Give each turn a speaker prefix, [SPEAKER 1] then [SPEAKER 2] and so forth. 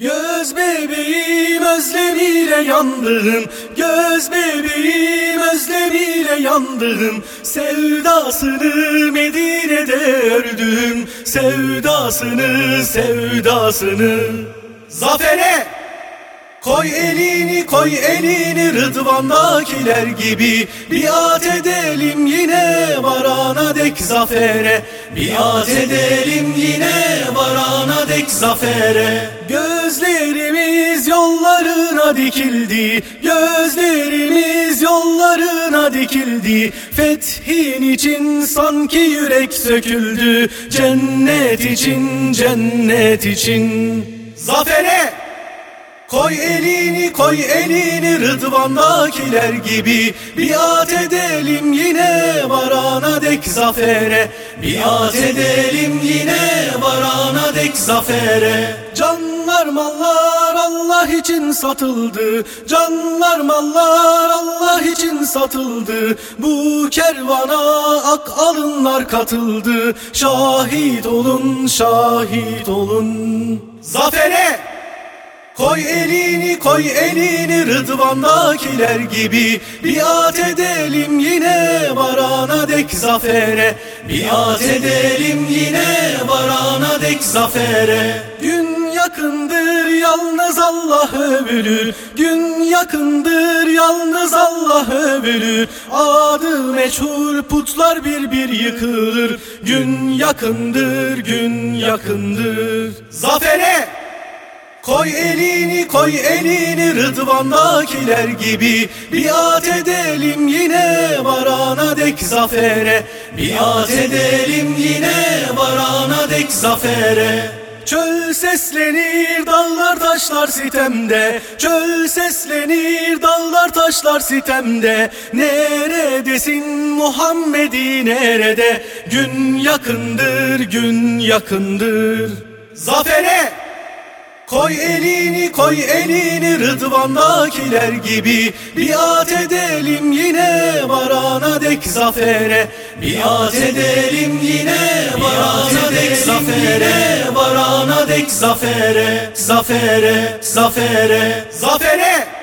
[SPEAKER 1] Göz bebeğim özlemiyle yandım Göz bebeğim özlemiyle yandım Sevdasını Medine'de ördüm. Sevdasını sevdasını. Zafere! Koy elini koy elini Rıdvan'dakiler gibi. Biat edelim yine varana dek zafere. Biat edelim yine varana dek zafere. Gözlerimiz yollarına dikildi. Gözlerimiz yollarına dikildi. Fethin için sanki yürek söküldü. Cennet için cennet için. Zafere Koy elini koy elini Rıdvan'dakiler gibi. Biat edelim yine varana dek zafere. Biat edelim yine varana dek zafere. Canlar mallar Allah için satıldı. Canlar mallar Allah için satıldı. Bu kervana ak alınlar katıldı. Şahit olun şahit olun. Zafere Koy elini koy elini Rıdvan'dakiler gibi. Biat edelim yine varana dek zafere. Biat edelim yine varana dek zafere. Gün yakındır yalnız Allah övülür. Gün yakındır yalnız Allah övülür. Adı meçhul putlar bir bir yıkılır. Gün yakındır gün yakındır. Zafere Koy elini koy elini Rıdvan'dakiler gibi. Biat edelim yine varana dek zafere. Biat edelim yine varana dek zafere. Çöl seslenir dağlar taşlar sitemde. Çöl seslenir dağlar taşlar sitemde. Neredesin Muhammed'i nerede? Gün yakındır gün yakındır. Zafere Koy elini koy elini Rıdvan'dakiler gibi. Biat edelim yine varana dek zafere. Biat edelim yine varana dek zafere. Varana dek zafere Zafere, zafere, zafere